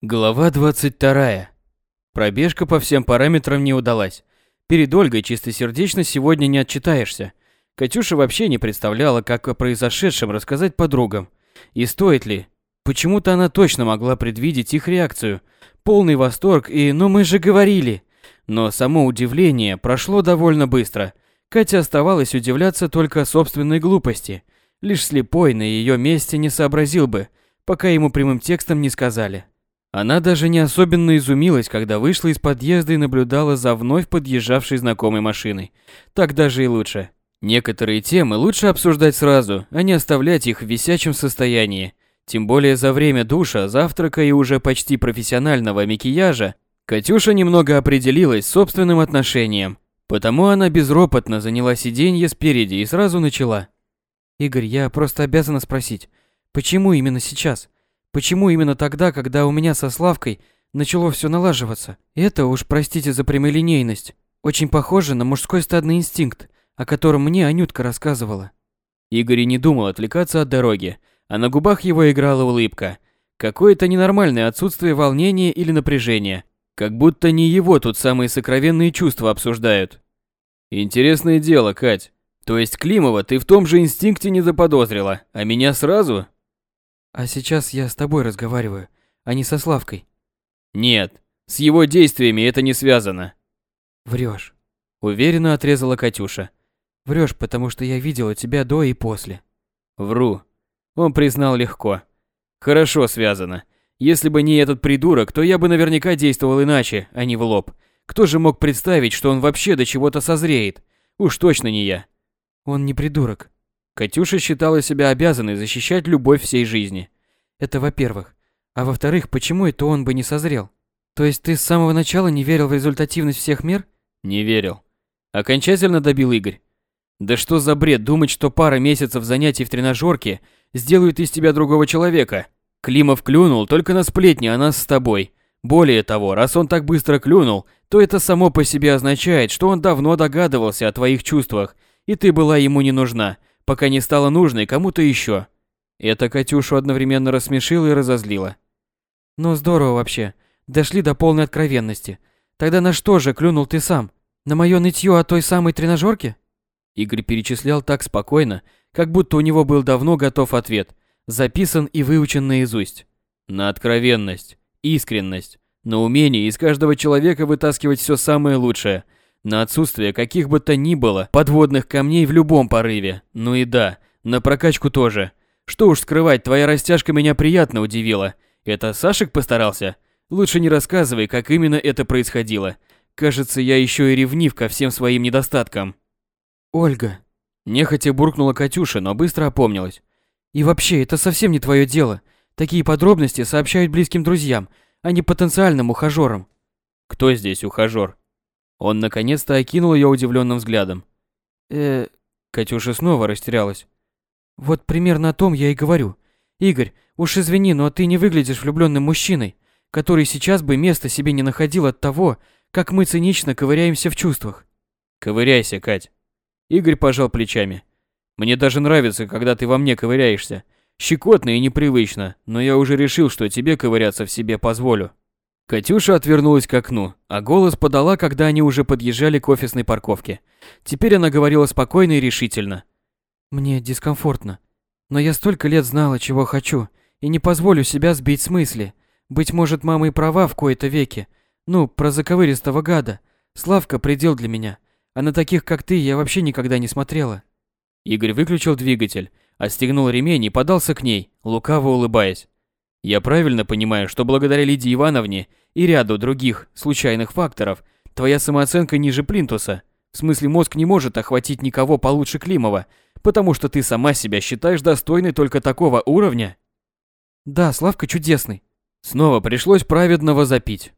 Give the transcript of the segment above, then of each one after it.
Глава 22. Пробежка по всем параметрам не удалась. Перед Ольгой чистосердечно сегодня не отчитаешься. Катюша вообще не представляла, как о произошедшем рассказать подругам. И стоит ли? Почему-то она точно могла предвидеть их реакцию. Полный восторг и «ну мы же говорили». Но само удивление прошло довольно быстро. Катя оставалась удивляться только собственной глупости. Лишь слепой на ее месте не сообразил бы, пока ему прямым текстом не сказали. Она даже не особенно изумилась, когда вышла из подъезда и наблюдала за вновь подъезжавшей знакомой машиной. Так даже и лучше. Некоторые темы лучше обсуждать сразу, а не оставлять их в висячем состоянии. Тем более за время душа, завтрака и уже почти профессионального макияжа Катюша немного определилась с собственным отношением. Потому она безропотно заняла сиденье спереди и сразу начала. «Игорь, я просто обязана спросить, почему именно сейчас?» Почему именно тогда, когда у меня со Славкой начало все налаживаться? Это уж, простите за прямолинейность, очень похоже на мужской стадный инстинкт, о котором мне Анютка рассказывала. Игорь не думал отвлекаться от дороги, а на губах его играла улыбка. Какое-то ненормальное отсутствие волнения или напряжения. Как будто не его тут самые сокровенные чувства обсуждают. Интересное дело, Кать. То есть Климова ты в том же инстинкте не заподозрила, а меня сразу? А сейчас я с тобой разговариваю, а не со Славкой. Нет, с его действиями это не связано. Врешь. Уверенно отрезала Катюша. Врешь, потому что я видела тебя до и после. Вру. Он признал легко. Хорошо связано. Если бы не этот придурок, то я бы наверняка действовал иначе, а не в лоб. Кто же мог представить, что он вообще до чего-то созреет? Уж точно не я. Он не придурок. Катюша считала себя обязанной защищать любовь всей жизни. Это во-первых. А во-вторых, почему это он бы не созрел? То есть ты с самого начала не верил в результативность всех мер? Не верил. Окончательно добил Игорь. Да что за бред думать, что пара месяцев занятий в тренажерке сделают из тебя другого человека? Климов клюнул только на сплетни о нас с тобой. Более того, раз он так быстро клюнул, то это само по себе означает, что он давно догадывался о твоих чувствах, и ты была ему не нужна, пока не стала нужной кому-то еще. Это Катюшу одновременно рассмешило и разозлило. Ну здорово вообще. Дошли до полной откровенности. Тогда на что же клюнул ты сам? На мое нытье о той самой тренажерке? Игорь перечислял так спокойно, как будто у него был давно готов ответ, записан и выучен наизусть. На откровенность, искренность, на умение из каждого человека вытаскивать все самое лучшее – на отсутствие каких бы то ни было подводных камней в любом порыве. Ну и да, на прокачку тоже. Что уж скрывать, твоя растяжка меня приятно удивила. Это Сашек постарался? Лучше не рассказывай, как именно это происходило. Кажется, я еще и ревнив ко всем своим недостаткам. Ольга. Нехотя буркнула Катюша, но быстро опомнилась. И вообще, это совсем не твое дело. Такие подробности сообщают близким друзьям, а не потенциальным ухажерам. Кто здесь ухажер? Он наконец-то окинул ее удивленным взглядом. Э, Катюша снова растерялась. Вот примерно о том я и говорю. Игорь, уж извини, но ты не выглядишь влюбленным мужчиной, который сейчас бы места себе не находил от того, как мы цинично ковыряемся в чувствах. Ковыряйся, Кать. Игорь пожал плечами. Мне даже нравится, когда ты во мне ковыряешься. Щекотно и непривычно, но я уже решил, что тебе ковыряться в себе позволю. Катюша отвернулась к окну, а голос подала, когда они уже подъезжали к офисной парковке. Теперь она говорила спокойно и решительно. «Мне дискомфортно. Но я столько лет знала, чего хочу, и не позволю себя сбить с мысли. Быть может, мама и права в кои-то веке. Ну, про заковыристого гада. Славка – предел для меня. А на таких, как ты, я вообще никогда не смотрела». Игорь выключил двигатель, отстегнул ремень и подался к ней, лукаво улыбаясь. Я правильно понимаю, что благодаря Лидии Ивановне и ряду других случайных факторов твоя самооценка ниже плинтуса? В смысле, мозг не может охватить никого получше Климова, потому что ты сама себя считаешь достойной только такого уровня? Да, Славка чудесный. Снова пришлось праведного запить.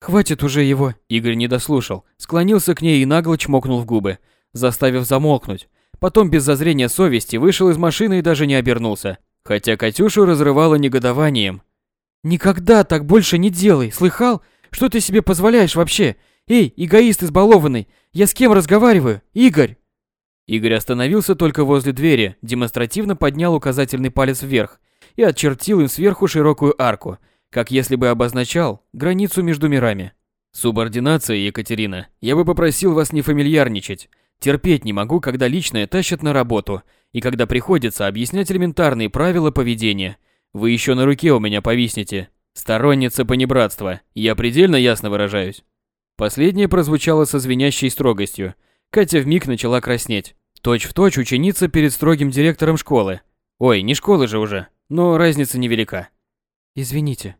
Хватит уже его. Игорь не дослушал, склонился к ней и нагло чмокнул в губы, заставив замолкнуть. Потом без зазрения совести вышел из машины и даже не обернулся. Хотя Катюшу разрывало негодованием. «Никогда так больше не делай, слыхал? Что ты себе позволяешь вообще? Эй, эгоист избалованный, я с кем разговариваю? Игорь!» Игорь остановился только возле двери, демонстративно поднял указательный палец вверх и отчертил им сверху широкую арку, как если бы обозначал границу между мирами. Субординация, Екатерина. Я бы попросил вас не фамильярничать. Терпеть не могу, когда личное тащат на работу, и когда приходится объяснять элементарные правила поведения. Вы еще на руке у меня повиснете. Сторонница понебратства. Я предельно ясно выражаюсь. Последнее прозвучало со звенящей строгостью. Катя вмиг начала краснеть. Точь в точь ученица перед строгим директором школы. Ой, не школы же уже, но разница невелика. Извините.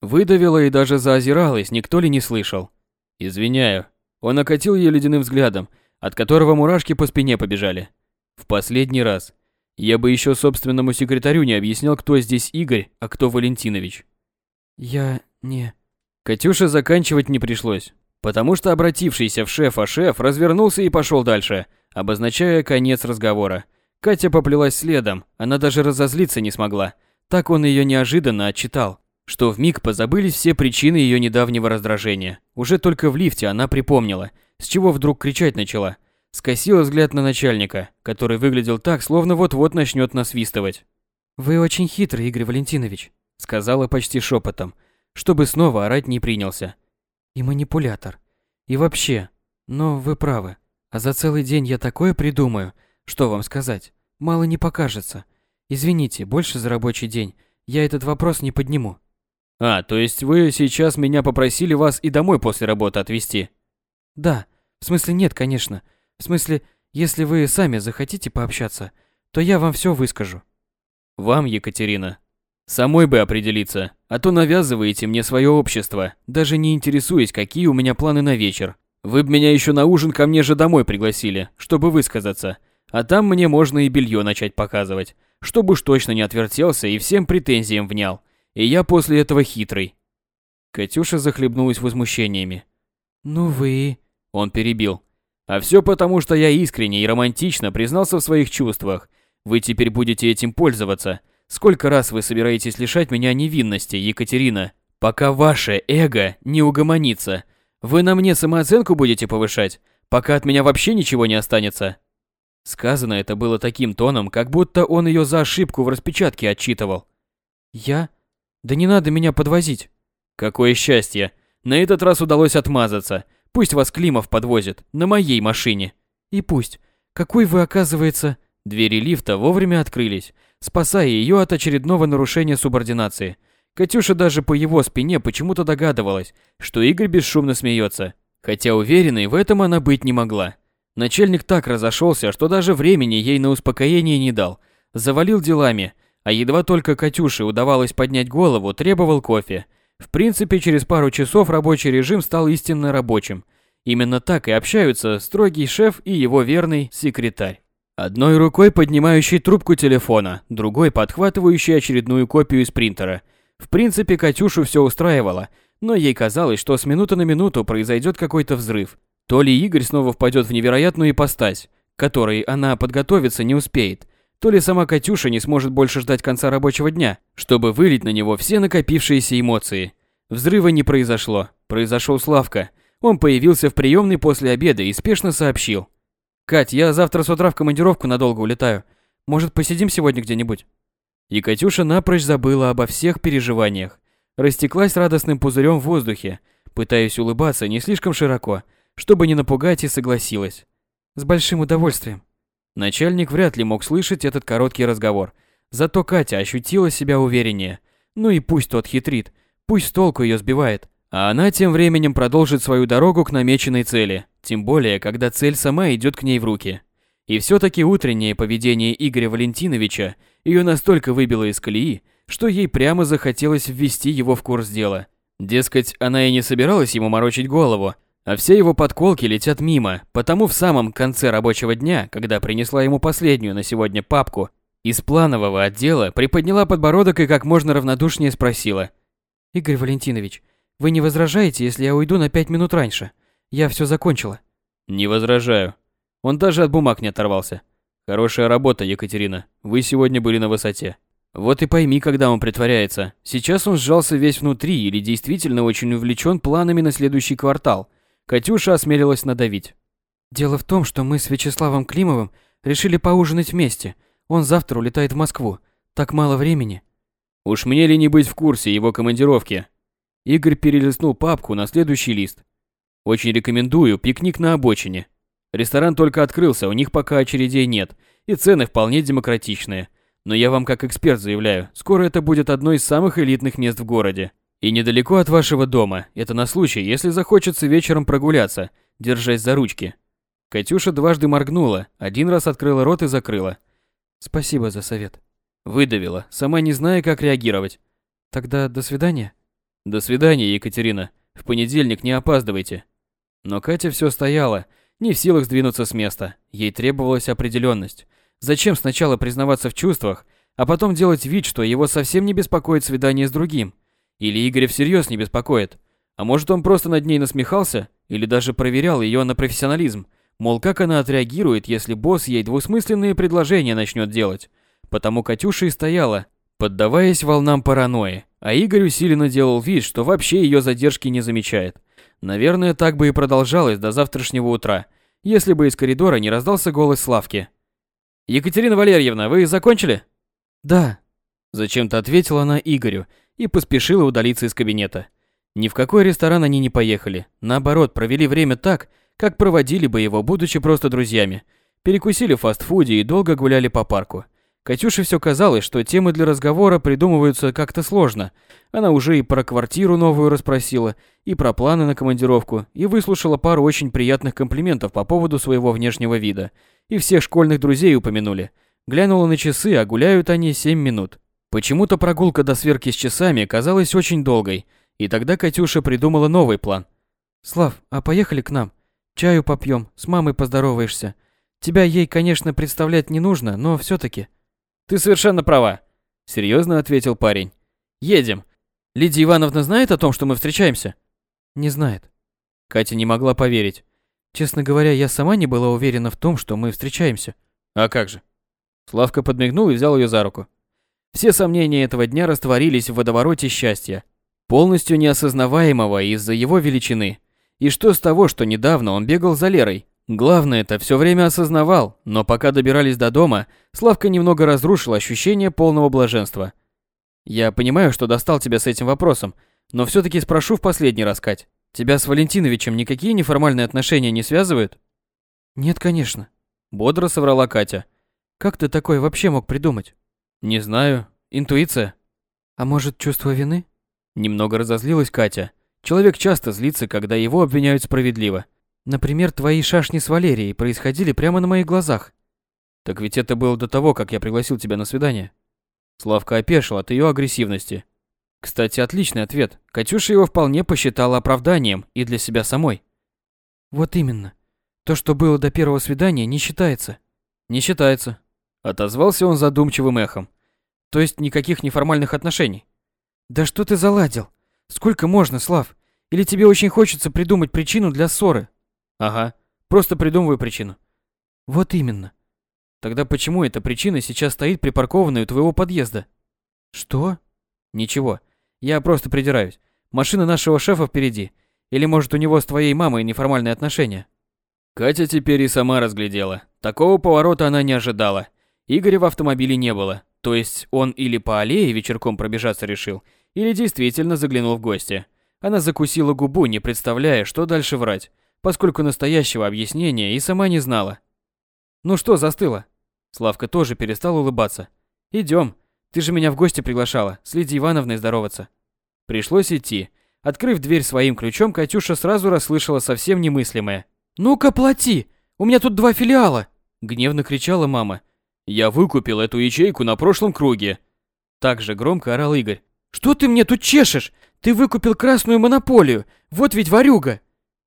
Выдавила и даже заозиралась, никто ли не слышал. Извиняю. Он окатил ее ледяным взглядом, от которого мурашки по спине побежали. В последний раз. Я бы еще собственному секретарю не объяснял, кто здесь Игорь, а кто Валентинович. Я не... Катюша заканчивать не пришлось, потому что обратившийся в шефа шеф развернулся и пошел дальше, обозначая конец разговора. Катя поплелась следом, она даже разозлиться не смогла. Так он ее неожиданно отчитал, что в миг позабылись все причины ее недавнего раздражения. Уже только в лифте она припомнила, с чего вдруг кричать начала. Скосила взгляд на начальника, который выглядел так, словно вот-вот начнет насвистывать. «Вы очень хитрый, Игорь Валентинович», — сказала почти шепотом, чтобы снова орать не принялся. «И манипулятор. И вообще, но вы правы. А за целый день я такое придумаю, что вам сказать, мало не покажется. Извините, больше за рабочий день я этот вопрос не подниму. А, то есть вы сейчас меня попросили вас и домой после работы отвезти? Да. В смысле нет, конечно. В смысле, если вы сами захотите пообщаться, то я вам все выскажу. Вам, Екатерина, самой бы определиться, а то навязываете мне свое общество, даже не интересуясь, какие у меня планы на вечер. Вы б меня еще на ужин ко мне же домой пригласили, чтобы высказаться. А там мне можно и белье начать показывать, чтобы уж точно не отвертелся и всем претензиям внял. И я после этого хитрый. Катюша захлебнулась возмущениями. Ну вы... Он перебил. А все потому, что я искренне и романтично признался в своих чувствах. Вы теперь будете этим пользоваться. Сколько раз вы собираетесь лишать меня невинности, Екатерина, пока ваше эго не угомонится? Вы на мне самооценку будете повышать, пока от меня вообще ничего не останется. Сказано это было таким тоном, как будто он ее за ошибку в распечатке отчитывал. Я? Да не надо меня подвозить. Какое счастье. На этот раз удалось отмазаться. Пусть вас Климов подвозит, на моей машине. И пусть. Какой вы, оказывается... Двери лифта вовремя открылись, спасая ее от очередного нарушения субординации. Катюша даже по его спине почему-то догадывалась, что Игорь бесшумно смеется, хотя уверенной в этом она быть не могла. Начальник так разошелся, что даже времени ей на успокоение не дал, завалил делами, а едва только Катюше удавалось поднять голову, требовал кофе. В принципе, через пару часов рабочий режим стал истинно рабочим. Именно так и общаются строгий шеф и его верный секретарь. Одной рукой поднимающий трубку телефона, другой подхватывающий очередную копию из принтера – в принципе, Катюшу все устраивало, но ей казалось, что с минуты на минуту произойдет какой-то взрыв. То ли Игорь снова впадет в невероятную ипостась, которой она подготовиться не успеет, то ли сама Катюша не сможет больше ждать конца рабочего дня, чтобы вылить на него все накопившиеся эмоции. Взрыва не произошло. Произошел Славка. Он появился в приемной после обеда и спешно сообщил. «Кать, я завтра с утра в командировку надолго улетаю. Может, посидим сегодня где-нибудь?» И Катюша напрочь забыла обо всех переживаниях. Растеклась радостным пузырем в воздухе, пытаясь улыбаться не слишком широко, чтобы не напугать и согласилась. С большим удовольствием. Начальник вряд ли мог слышать этот короткий разговор. Зато Катя ощутила себя увереннее. Ну и пусть тот хитрит, пусть толку ее сбивает. А она тем временем продолжит свою дорогу к намеченной цели. Тем более, когда цель сама идет к ней в руки. И все-таки утреннее поведение Игоря Валентиновича ее настолько выбило из колеи, что ей прямо захотелось ввести его в курс дела. Дескать, она и не собиралась ему морочить голову, а все его подколки летят мимо, потому в самом конце рабочего дня, когда принесла ему последнюю на сегодня папку, из планового отдела приподняла подбородок и как можно равнодушнее спросила. «Игорь Валентинович, вы не возражаете, если я уйду на пять минут раньше? Я все закончила». «Не возражаю», он даже от бумаг не оторвался. Хорошая работа, Екатерина. Вы сегодня были на высоте. Вот и пойми, когда он притворяется. Сейчас он сжался весь внутри или действительно очень увлечен планами на следующий квартал. Катюша осмелилась надавить. Дело в том, что мы с Вячеславом Климовым решили поужинать вместе. Он завтра улетает в Москву. Так мало времени. Уж мне ли не быть в курсе его командировки? Игорь перелистнул папку на следующий лист. Очень рекомендую пикник на обочине. Ресторан только открылся, у них пока очередей нет, и цены вполне демократичные. Но я вам как эксперт заявляю, скоро это будет одно из самых элитных мест в городе. И недалеко от вашего дома. Это на случай, если захочется вечером прогуляться, держась за ручки. Катюша дважды моргнула, один раз открыла рот и закрыла. Спасибо за совет. Выдавила, сама не зная, как реагировать. Тогда до свидания. До свидания, Екатерина. В понедельник не опаздывайте. Но Катя все стояла, не в силах сдвинуться с места. Ей требовалась определенность. Зачем сначала признаваться в чувствах, а потом делать вид, что его совсем не беспокоит свидание с другим? Или Игоря всерьез не беспокоит? А может, он просто над ней насмехался? Или даже проверял ее на профессионализм? Мол, как она отреагирует, если босс ей двусмысленные предложения начнет делать? Потому Катюша и стояла, поддаваясь волнам паранойи, а Игорь усиленно делал вид, что вообще ее задержки не замечает. Наверное, так бы и продолжалось до завтрашнего утра, если бы из коридора не раздался голос Славки. «Екатерина Валерьевна, вы закончили?» «Да», – зачем-то ответила она Игорю и поспешила удалиться из кабинета. Ни в какой ресторан они не поехали, наоборот, провели время так, как проводили бы его, будучи просто друзьями. Перекусили в фастфуде и долго гуляли по парку. Катюше все казалось, что темы для разговора придумываются как-то сложно. Она уже и про квартиру новую расспросила, и про планы на командировку, и выслушала пару очень приятных комплиментов по поводу своего внешнего вида. И всех школьных друзей упомянули. Глянула на часы, а гуляют они 7 минут. Почему-то прогулка до сверки с часами казалась очень долгой, и тогда Катюша придумала новый план. «Слав, а поехали к нам? Чаю попьем, с мамой поздороваешься. Тебя ей, конечно, представлять не нужно, но все таки ты совершенно права, серьезно ответил парень. Едем. Лидия Ивановна знает о том, что мы встречаемся? Не знает. Катя не могла поверить. Честно говоря, я сама не была уверена в том, что мы встречаемся. А как же? Славка подмигнул и взял ее за руку. Все сомнения этого дня растворились в водовороте счастья, полностью неосознаваемого из-за его величины. И что с того, что недавно он бегал за Лерой, Главное это все время осознавал, но пока добирались до дома, Славка немного разрушил ощущение полного блаженства. Я понимаю, что достал тебя с этим вопросом, но все таки спрошу в последний раз, Кать. Тебя с Валентиновичем никакие неформальные отношения не связывают? Нет, конечно. Бодро соврала Катя. Как ты такое вообще мог придумать? Не знаю. Интуиция. А может, чувство вины? Немного разозлилась Катя. Человек часто злится, когда его обвиняют справедливо. Например, твои шашни с Валерией происходили прямо на моих глазах. Так ведь это было до того, как я пригласил тебя на свидание. Славка опешил от ее агрессивности. Кстати, отличный ответ. Катюша его вполне посчитала оправданием и для себя самой. Вот именно. То, что было до первого свидания, не считается. Не считается. Отозвался он задумчивым эхом. То есть никаких неформальных отношений. Да что ты заладил? Сколько можно, Слав? Или тебе очень хочется придумать причину для ссоры? Ага. Просто придумываю причину. Вот именно. Тогда почему эта причина сейчас стоит припаркованной у твоего подъезда? Что? Ничего. Я просто придираюсь. Машина нашего шефа впереди. Или может у него с твоей мамой неформальные отношения? Катя теперь и сама разглядела. Такого поворота она не ожидала. Игоря в автомобиле не было. То есть он или по аллее вечерком пробежаться решил, или действительно заглянул в гости. Она закусила губу, не представляя, что дальше врать поскольку настоящего объяснения и сама не знала. «Ну что, застыла?» Славка тоже перестал улыбаться. «Идем. Ты же меня в гости приглашала, с Лидией Ивановной здороваться». Пришлось идти. Открыв дверь своим ключом, Катюша сразу расслышала совсем немыслимое. «Ну-ка, плати! У меня тут два филиала!» Гневно кричала мама. «Я выкупил эту ячейку на прошлом круге!» Так же громко орал Игорь. «Что ты мне тут чешешь? Ты выкупил красную монополию! Вот ведь ворюга!»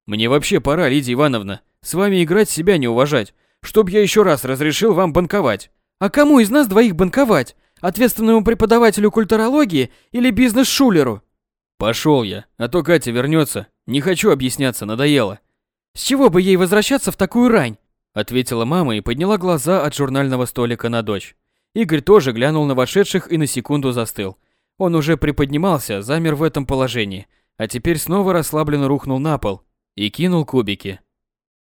Мне вообще пора, Лидия Ивановна. С вами играть себя не уважать. Чтоб я еще раз разрешил вам банковать. А кому из нас двоих банковать? Ответственному преподавателю культурологии или бизнес-шулеру? Пошел я, а то Катя вернется. Не хочу объясняться, надоело. С чего бы ей возвращаться в такую рань? Ответила мама и подняла глаза от журнального столика на дочь. Игорь тоже глянул на вошедших и на секунду застыл. Он уже приподнимался, замер в этом положении, а теперь снова расслабленно рухнул на пол, и кинул кубики.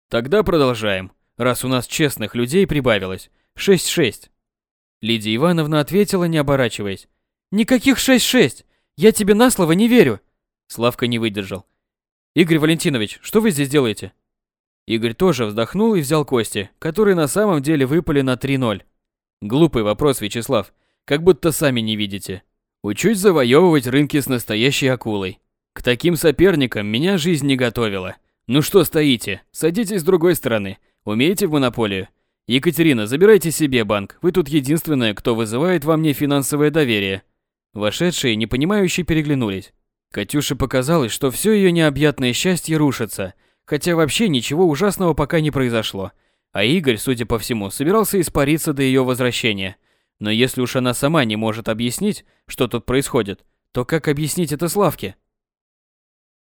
Тогда продолжаем, раз у нас честных людей прибавилось. 6-6. Лидия Ивановна ответила, не оборачиваясь. Никаких 6-6. Я тебе на слово не верю. Славка не выдержал. Игорь Валентинович, что вы здесь делаете? Игорь тоже вздохнул и взял кости, которые на самом деле выпали на 3-0. Глупый вопрос, Вячеслав. Как будто сами не видите. Учусь завоевывать рынки с настоящей акулой. К таким соперникам меня жизнь не готовила. Ну что стоите? Садитесь с другой стороны. Умеете в монополию? Екатерина, забирайте себе банк. Вы тут единственная, кто вызывает во мне финансовое доверие. Вошедшие, непонимающие, переглянулись. Катюше показалось, что все ее необъятное счастье рушится, хотя вообще ничего ужасного пока не произошло. А Игорь, судя по всему, собирался испариться до ее возвращения. Но если уж она сама не может объяснить, что тут происходит, то как объяснить это Славке?